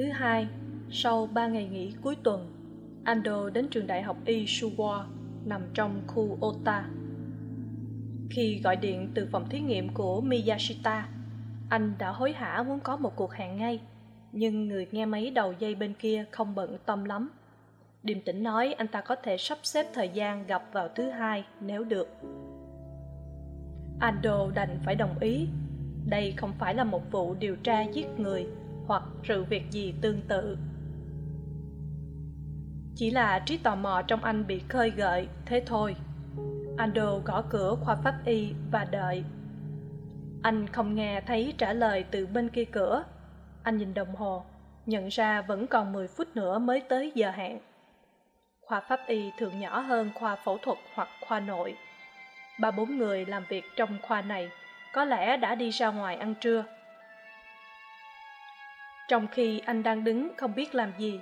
Thứ hai, sau ba ngày nghỉ cuối tuần, Ando đến trường đại học Y Suwa nằm trong khu Ota. Khi gọi điện từ phòng thí nghiệm của Miyashita, anh đã hối hả muốn có một cuộc hẹn ngay, nhưng người nghe máy đầu dây bên kia không bận tâm lắm. Điềm tĩnh nói anh ta có thể sắp xếp thời gian gặp vào thứ hai nếu được. Ando đành phải đồng ý. Đây không phải là một vụ điều tra giết người hoặc sự việc gì tương tự. Chỉ là trí tò mò trong anh bị khơi gợi, thế thôi. Ando gõ cửa khoa pháp y và đợi. Anh không nghe thấy trả lời từ bên kia cửa. Anh nhìn đồng hồ, nhận ra vẫn còn mười phút nữa mới tới giờ hẹn. Khoa pháp y thường nhỏ hơn khoa phẫu thuật hoặc khoa nội. Ba bốn người làm việc trong khoa này, có lẽ đã đi ra ngoài ăn trưa trong khi anh đang đứng không biết làm gì,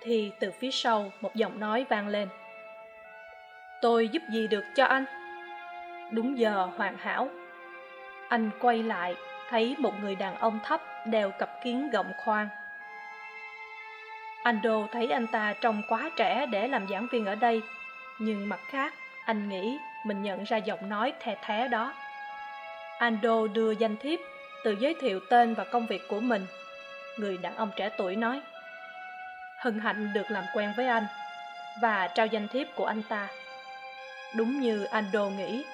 thì từ phía sau một giọng nói vang lên. Tôi giúp gì được cho anh? Đúng giờ hoàn hảo. Anh quay lại, thấy một người đàn ông thấp đeo cặp kiến gọng khoan. Anh đô thấy anh ta trông quá trẻ để làm giảng viên ở đây, nhưng mặt khác, anh nghĩ mình nhận ra giọng nói the thé đó. Ando đưa danh thiếp, tự giới thiệu tên và công việc của mình người đàn ông trẻ tuổi nói, hân hạnh được làm quen với anh và trao danh thiếp của anh ta. Đúng như anh đô nghĩ,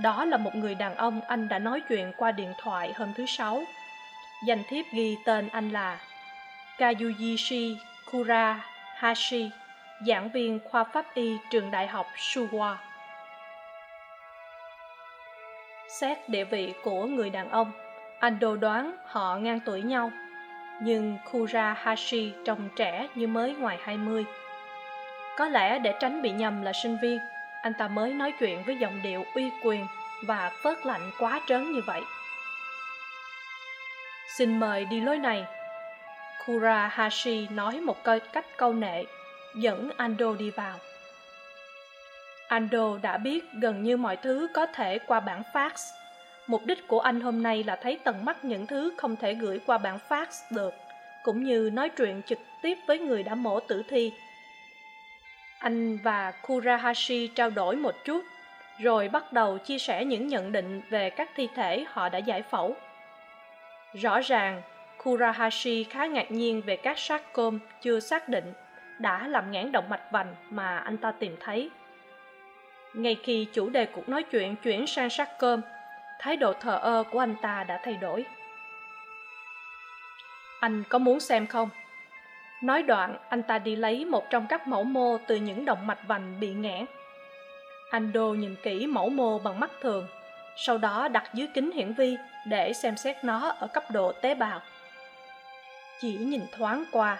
đó là một người đàn ông anh đã nói chuyện qua điện thoại hôm thứ sáu. Danh thiếp ghi tên anh là kayuyishi kura hashi giảng viên khoa pháp y trường đại học suwa. Xét địa vị của người đàn ông anh đồ đoán họ ngang tuổi nhau nhưng Kura Hashi trông trẻ như mới ngoài hai mươi. Có lẽ để tránh bị nhầm là sinh viên, anh ta mới nói chuyện với giọng điệu uy quyền và phớt lạnh quá trớn như vậy. Xin mời đi lối này. Kura Hashi nói một cách câu nệ, dẫn Ando đi vào. Ando đã biết gần như mọi thứ có thể qua bản fax mục đích của anh hôm nay là thấy tận mắt những thứ không thể gửi qua bản fax được, cũng như nói chuyện trực tiếp với người đã mổ tử thi. Anh và kurahashi trao đổi một chút, rồi bắt đầu chia sẻ những nhận định về các thi thể họ đã giải phẫu. Rõ ràng, kurahashi khá ngạc nhiên về các xác côm chưa xác định, đã làm ngãn động mạch vành mà anh ta tìm thấy. Ngay khi chủ đề cuộc nói chuyện chuyển sang xác cơm thái độ thờ ơ của anh ta đã thay đổi. Anh có muốn xem không? Nói đoạn, anh ta đi lấy một trong các mẫu mô từ những động mạch vành bị nghẽn. Anh đô nhìn kỹ mẫu mô bằng mắt thường, sau đó đặt dưới kính hiển vi để xem xét nó ở cấp độ tế bào. Chỉ nhìn thoáng qua,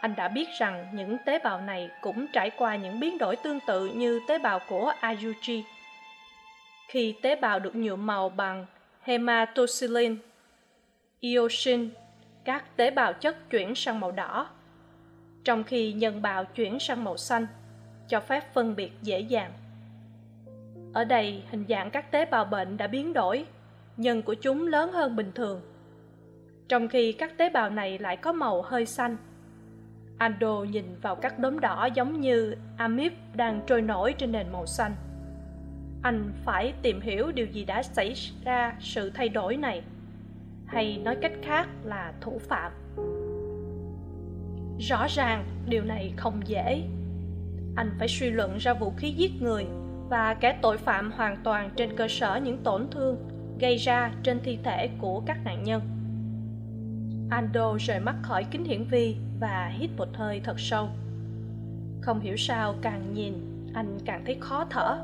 anh đã biết rằng những tế bào này cũng trải qua những biến đổi tương tự như tế bào của ayuji khi tế bào được nhuộm màu bằng hematoxylin eosin các tế bào chất chuyển sang màu đỏ, trong khi nhân bào chuyển sang màu xanh, cho phép phân biệt dễ dàng. Ở đây, hình dạng các tế bào bệnh đã biến đổi, nhân của chúng lớn hơn bình thường. Trong khi các tế bào này lại có màu hơi xanh, ando nhìn vào các đốm đỏ giống như amip đang trôi nổi trên nền màu xanh anh phải tìm hiểu điều gì đã xảy ra sự thay đổi này. Hay nói cách khác là thủ phạm. Rõ ràng, điều này không dễ. Anh phải suy luận ra vũ khí giết người và kẻ tội phạm hoàn toàn trên cơ sở những tổn thương gây ra trên thi thể của các nạn nhân. Ando rời mắt khỏi kính hiển vi và hít một hơi thật sâu. Không hiểu sao càng nhìn, anh càng thấy khó thở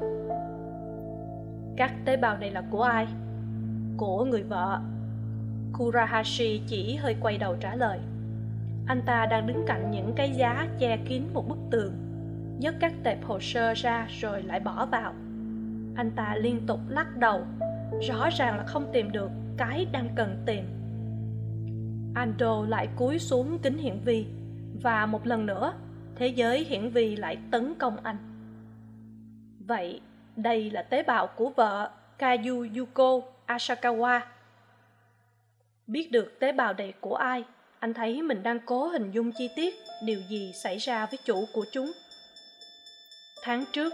các tế bào này là của ai? Của người vợ. Kurahashi chỉ hơi quay đầu trả lời. Anh ta đang đứng cạnh những cái giá che kín một bức tường. Nhấc các tệp hồ sơ ra rồi lại bỏ vào. Anh ta liên tục lắc đầu. Rõ ràng là không tìm được cái đang cần tìm. Ando lại cúi xuống kính hiển vi. Và một lần nữa, thế giới hiển vi lại tấn công anh. Vậy đây là tế bào của vợ kayu yuko asakawa biết được tế bào này của ai anh thấy mình đang cố hình dung chi tiết điều gì xảy ra với chủ của chúng tháng trước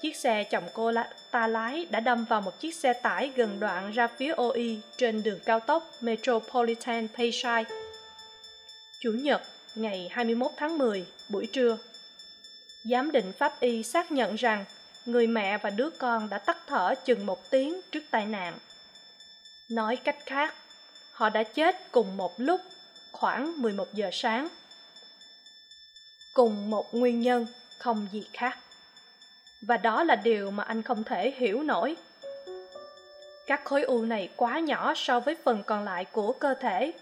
chiếc xe chồng cô ta lái đã đâm vào một chiếc xe tải gần đoạn ra phía oi trên đường cao tốc metropolitan Payside. Chủ nhật, ngày 21 tháng 10, buổi trưa. Giám định pháp y xác nhận rằng người mẹ và đứa con đã tắt thở chừng một tiếng trước tai nạn. Nói cách khác, họ đã chết cùng một lúc khoảng 11 giờ sáng. Cùng một nguyên nhân, không gì khác. Và đó là điều mà anh không thể hiểu nổi. Các khối u này quá nhỏ so với phần còn lại của cơ thể,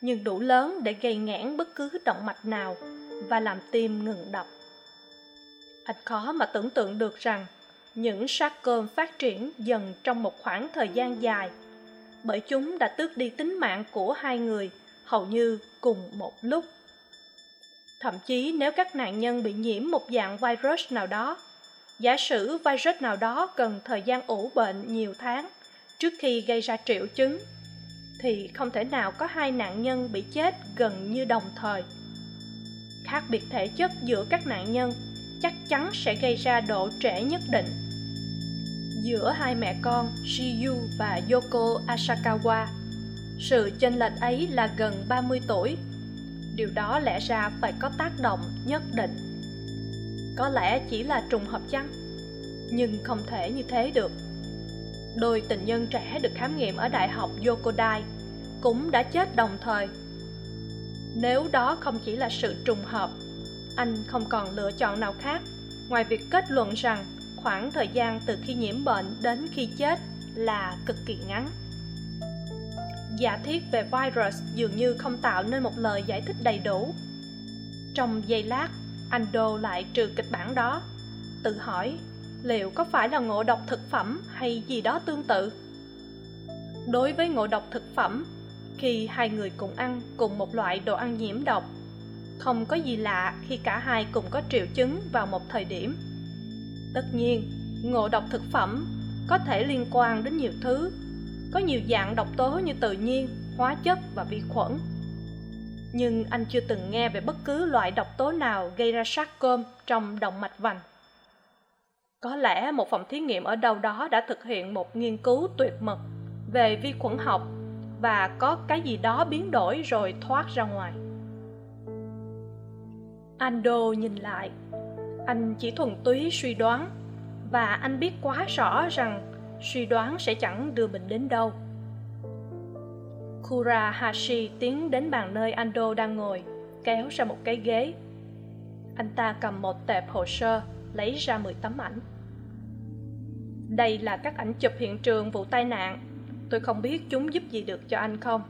nhưng đủ lớn để gây nghẽn bất cứ động mạch nào và làm tim ngừng đập. Anh khó mà tưởng tượng được rằng những sát cơm phát triển dần trong một khoảng thời gian dài. Bởi chúng đã tước đi tính mạng của hai người, hầu như cùng một lúc. Thậm chí nếu các nạn nhân bị nhiễm một dạng virus nào đó, giả sử virus nào đó cần thời gian ủ bệnh nhiều tháng trước khi gây ra triệu chứng, thì không thể nào có hai nạn nhân bị chết gần như đồng thời. Khác biệt thể chất giữa các nạn nhân chắc chắn sẽ gây ra độ trễ nhất định. Giữa hai mẹ con, shiyu và yoko asakawa, sự chênh lệch ấy là gần 30 tuổi. Điều đó lẽ ra phải có tác động nhất định. Có lẽ chỉ là trùng hợp chăng? Nhưng không thể như thế được. Đôi tình nhân trẻ được khám nghiệm ở đại học yokodai cũng đã chết đồng thời. Nếu đó không chỉ là sự trùng hợp anh không còn lựa chọn nào khác. Ngoài việc kết luận rằng khoảng thời gian từ khi nhiễm bệnh đến khi chết là cực kỳ ngắn. Giả thiết về virus dường như không tạo nên một lời giải thích đầy đủ. Trong giây lát, anh đô lại trừ kịch bản đó. Tự hỏi, liệu có phải là ngộ độc thực phẩm hay gì đó tương tự? Đối với ngộ độc thực phẩm, khi hai người cùng ăn cùng một loại đồ ăn nhiễm độc không có gì lạ khi cả hai cùng có triệu chứng vào một thời điểm. Tất nhiên, ngộ độc thực phẩm có thể liên quan đến nhiều thứ, có nhiều dạng độc tố như tự nhiên, hóa chất và vi khuẩn. Nhưng anh chưa từng nghe về bất cứ loại độc tố nào gây ra sát cơm trong động mạch vành. Có lẽ một phòng thí nghiệm ở đâu đó đã thực hiện một nghiên cứu tuyệt mật về vi khuẩn học và có cái gì đó biến đổi rồi thoát ra ngoài ando nhìn lại. Anh chỉ thuần túy suy đoán, và anh biết quá rõ rằng suy đoán sẽ chẳng đưa mình đến đâu. Kura hashi tiến đến bàn nơi ando đang ngồi, kéo ra một cái ghế. Anh ta cầm một tệp hồ sơ, lấy ra mười tấm ảnh. Đây là các ảnh chụp hiện trường vụ tai nạn. Tôi không biết chúng giúp gì được cho anh không?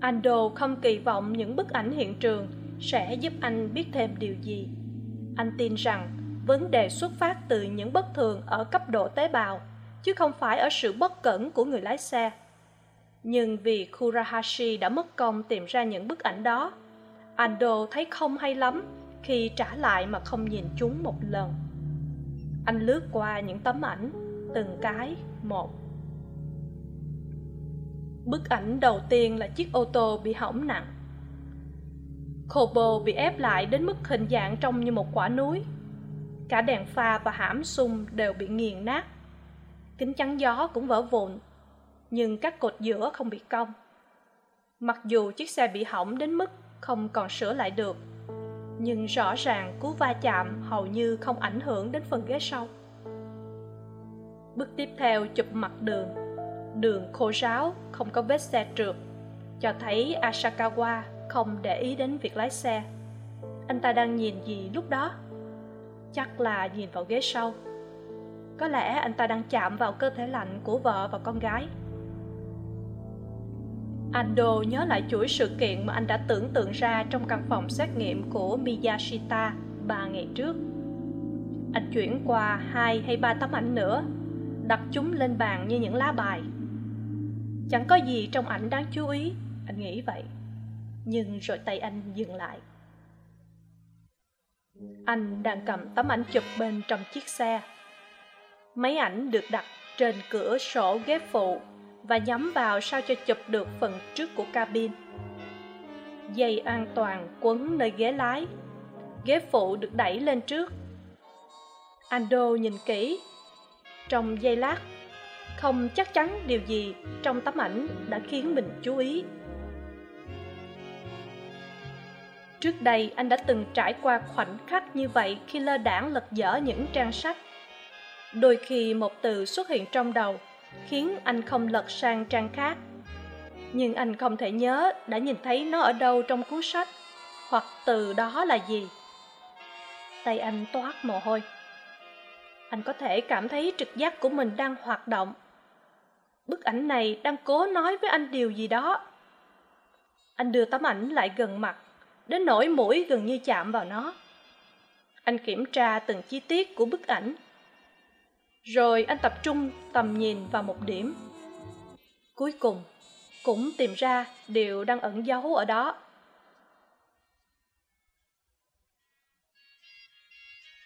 Ando không kỳ vọng những bức ảnh hiện trường sẽ giúp anh biết thêm điều gì. Anh tin rằng vấn đề xuất phát từ những bất thường ở cấp độ tế bào, chứ không phải ở sự bất cẩn của người lái xe. Nhưng vì kurahashi đã mất công tìm ra những bức ảnh đó, ando thấy không hay lắm khi trả lại mà không nhìn chúng một lần. Anh lướt qua những tấm ảnh, từng cái, một. Bức ảnh đầu tiên là chiếc ô tô bị hỏng nặng kobo bị ép lại đến mức hình dạng trông như một quả núi. Cả đèn pha và hãm sung đều bị nghiền nát. Kính chắn gió cũng vỡ vụn, nhưng các cột giữa không bị cong. Mặc dù chiếc xe bị hỏng đến mức không còn sửa lại được, nhưng rõ ràng cú va chạm hầu như không ảnh hưởng đến phần ghế sau. Bước tiếp theo chụp mặt đường. Đường khô ráo, không có vết xe trượt, cho thấy asakawa không để ý đến việc lái xe. Anh ta đang nhìn gì lúc đó? Chắc là nhìn vào ghế sau. Có lẽ anh ta đang chạm vào cơ thể lạnh của vợ và con gái. Ando nhớ lại chuỗi sự kiện mà anh đã tưởng tượng ra trong căn phòng xét nghiệm của miyashita ba ngày trước. Anh chuyển qua hai hay ba tấm ảnh nữa, đặt chúng lên bàn như những lá bài. Chẳng có gì trong ảnh đáng chú ý, anh nghĩ vậy nhưng rồi tay anh dừng lại. Anh đang cầm tấm ảnh chụp bên trong chiếc xe. Máy ảnh được đặt trên cửa sổ ghế phụ và nhắm vào sao cho chụp được phần trước của cabin. Dây an toàn quấn nơi ghế lái. Ghế phụ được đẩy lên trước. Ando nhìn kỹ. Trong giây lát, không chắc chắn điều gì trong tấm ảnh đã khiến mình chú ý. Trước đây, anh đã từng trải qua khoảnh khắc như vậy khi lơ đãng lật dở những trang sách. Đôi khi một từ xuất hiện trong đầu, khiến anh không lật sang trang khác. Nhưng anh không thể nhớ đã nhìn thấy nó ở đâu trong cuốn sách, hoặc từ đó là gì. Tay anh toát mồ hôi. Anh có thể cảm thấy trực giác của mình đang hoạt động. Bức ảnh này đang cố nói với anh điều gì đó. Anh đưa tấm ảnh lại gần mặt đến nỗi mũi gần như chạm vào nó. Anh kiểm tra từng chi tiết của bức ảnh. Rồi anh tập trung tầm nhìn vào một điểm. Cuối cùng, cũng tìm ra điều đang ẩn giấu ở đó.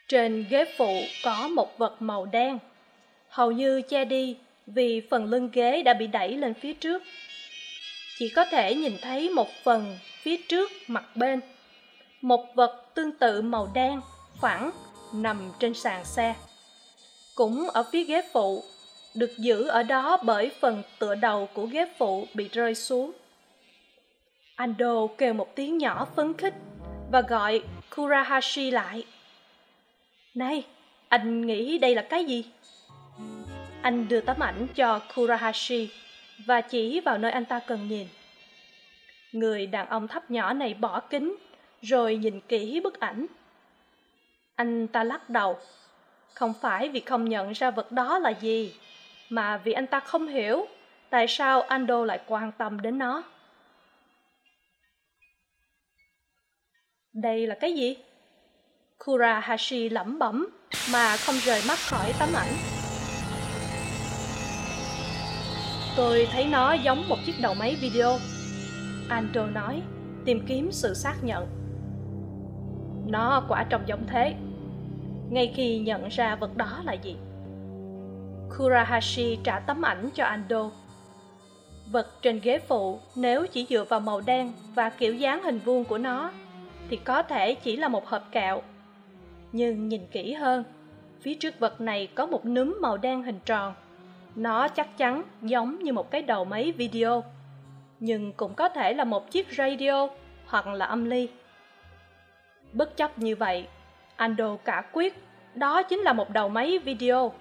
Trên ghế phụ có một vật màu đen, hầu như che đi vì phần lưng ghế đã bị đẩy lên phía trước chỉ có thể nhìn thấy một phần phía trước mặt bên. Một vật tương tự màu đen phẳng nằm trên sàn xe. Cũng ở phía ghế phụ, được giữ ở đó bởi phần tựa đầu của ghế phụ bị rơi xuống. Ando kêu một tiếng nhỏ phấn khích và gọi kurahashi lại. Này, anh nghĩ đây là cái gì? Anh đưa tấm ảnh cho kurahashi và chỉ vào nơi anh ta cần nhìn. Người đàn ông thấp nhỏ này bỏ kính, rồi nhìn kỹ bức ảnh. Anh ta lắc đầu. Không phải vì không nhận ra vật đó là gì, mà vì anh ta không hiểu tại sao ando lại quan tâm đến nó. Đây là cái gì? Kurahashi lẩm bẩm mà không rời mắt khỏi tấm ảnh. Tôi thấy nó giống một chiếc đầu máy video. Ando nói, tìm kiếm sự xác nhận. Nó quả trông giống thế. Ngay khi nhận ra vật đó là gì? Kurahashi trả tấm ảnh cho ando vật trên ghế phụ, nếu chỉ dựa vào màu đen và kiểu dáng hình vuông của nó, thì có thể chỉ là một hộp kẹo. Nhưng nhìn kỹ hơn, phía trước vật này có một núm màu đen hình tròn nó chắc chắn giống như một cái đầu máy video, nhưng cũng có thể là một chiếc radio hoặc là âm ly. Bất chấp như vậy, ando cả quyết, đó chính là một đầu máy video.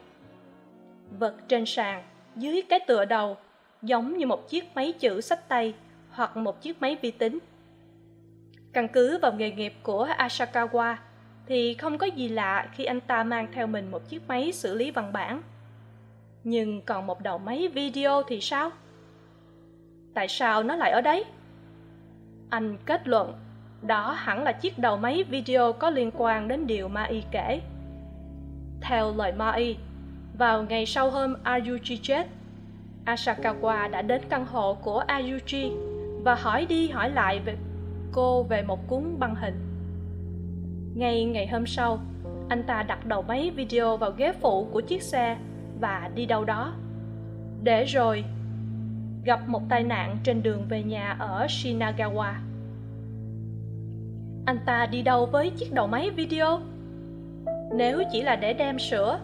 Vật trên sàn, dưới cái tựa đầu, giống như một chiếc máy chữ sách tay hoặc một chiếc máy vi tính. Căn cứ vào nghề nghiệp của ashikawa thì không có gì lạ khi anh ta mang theo mình một chiếc máy xử lý văn bản nhưng còn một đầu máy video thì sao? Tại sao nó lại ở đấy? Anh kết luận, đó hẳn là chiếc đầu máy video có liên quan đến điều ma y kể. Theo lời ma y, vào ngày sau hôm ayuji chết, asakawa đã đến căn hộ của ayuji và hỏi đi hỏi lại về cô về một cuốn băng hình. Ngay ngày hôm sau, anh ta đặt đầu máy video vào ghế phụ của chiếc xe và đi đâu đó. Để rồi, gặp một tai nạn trên đường về nhà ở shinagawa. Anh ta đi đâu với chiếc đầu máy video? Nếu chỉ là để đem sữa,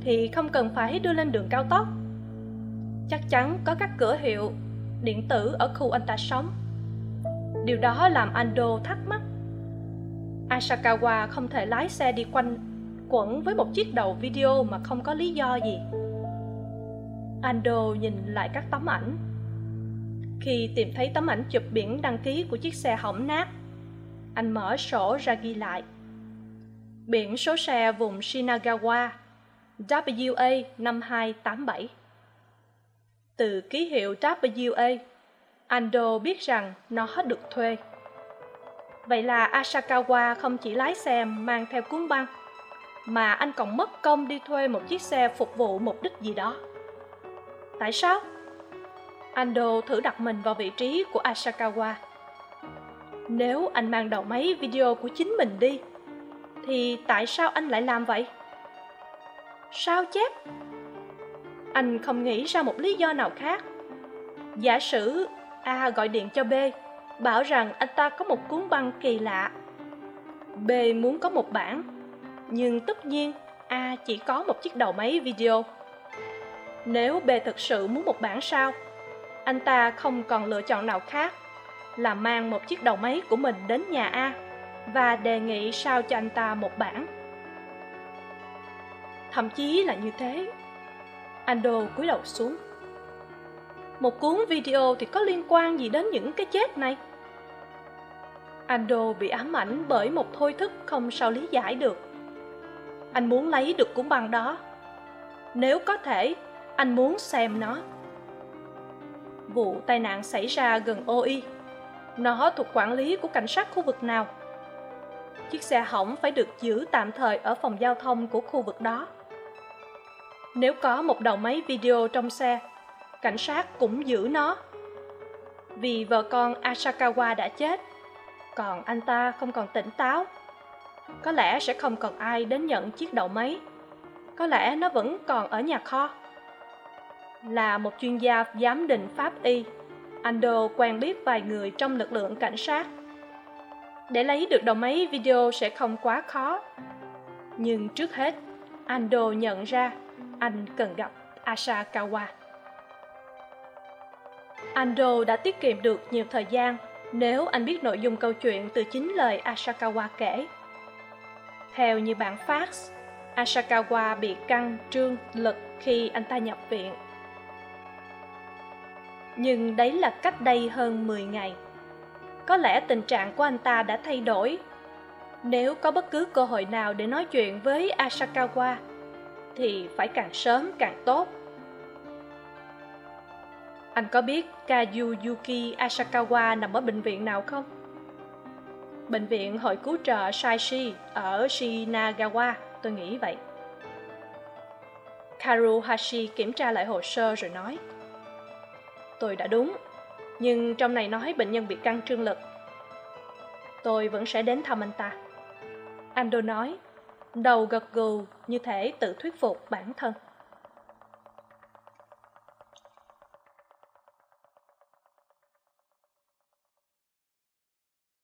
thì không cần phải đưa lên đường cao tốc. Chắc chắn có các cửa hiệu điện tử ở khu anh ta sống. Điều đó làm ando thắc mắc. Asakawa không thể lái xe đi quanh quẩn với một chiếc đầu video mà không có lý do gì. Ando nhìn lại các tấm ảnh. Khi tìm thấy tấm ảnh chụp biển đăng ký của chiếc xe hỏng nát, anh mở sổ ra ghi lại. Biển số xe vùng shinagawa wa năm hai tám bảy. Từ ký hiệu wa ando biết rằng nó được thuê. Vậy là asakawa không chỉ lái xe mang theo cuốn băng mà anh còn mất công đi thuê một chiếc xe phục vụ mục đích gì đó. Tại sao? Ando thử đặt mình vào vị trí của asakawa. Nếu anh mang đầu máy video của chính mình đi, thì tại sao anh lại làm vậy? Sao chép? Anh không nghĩ ra một lý do nào khác. Giả sử a gọi điện cho b, bảo rằng anh ta có một cuốn băng kỳ lạ. B muốn có một bản nhưng tất nhiên, a chỉ có một chiếc đầu máy video. Nếu b thực sự muốn một bản sao, anh ta không còn lựa chọn nào khác là mang một chiếc đầu máy của mình đến nhà a và đề nghị sao cho anh ta một bản. Thậm chí là như thế, ando cúi đầu xuống. Một cuốn video thì có liên quan gì đến những cái chết này? Ando bị ám ảnh bởi một thôi thức không sao lý giải được anh muốn lấy được cuốn băng đó. Nếu có thể, anh muốn xem nó. Vụ tai nạn xảy ra gần oi nó thuộc quản lý của cảnh sát khu vực nào? Chiếc xe hỏng phải được giữ tạm thời ở phòng giao thông của khu vực đó. Nếu có một đầu máy video trong xe, cảnh sát cũng giữ nó. Vì vợ con asakawa đã chết, còn anh ta không còn tỉnh táo có lẽ sẽ không còn ai đến nhận chiếc đầu máy. Có lẽ nó vẫn còn ở nhà kho. Là một chuyên gia giám định pháp y ando quen biết vài người trong lực lượng cảnh sát. Để lấy được đầu máy, video sẽ không quá khó. Nhưng trước hết ando nhận ra anh cần gặp asakawa. Ando đã tiết kiệm được nhiều thời gian. Nếu anh biết nội dung câu chuyện từ chính lời asakawa kể theo như bản fax, asakawa bị căng trương lực khi anh ta nhập viện. Nhưng đấy là cách đây hơn mười ngày. Có lẽ tình trạng của anh ta đã thay đổi. Nếu có bất cứ cơ hội nào để nói chuyện với asakawa thì phải càng sớm càng tốt. Anh có biết kazuyuki asakawa nằm ở bệnh viện nào không? Bệnh viện hội cứu trợ saishi ở shinagawa. Tôi nghĩ vậy. Karuhashi kiểm tra lại hồ sơ rồi nói, tôi đã đúng, nhưng trong này nói bệnh nhân bị căng trương lực. Tôi vẫn sẽ đến thăm anh ta. Ando nói, đầu gật gù như thể tự thuyết phục bản thân.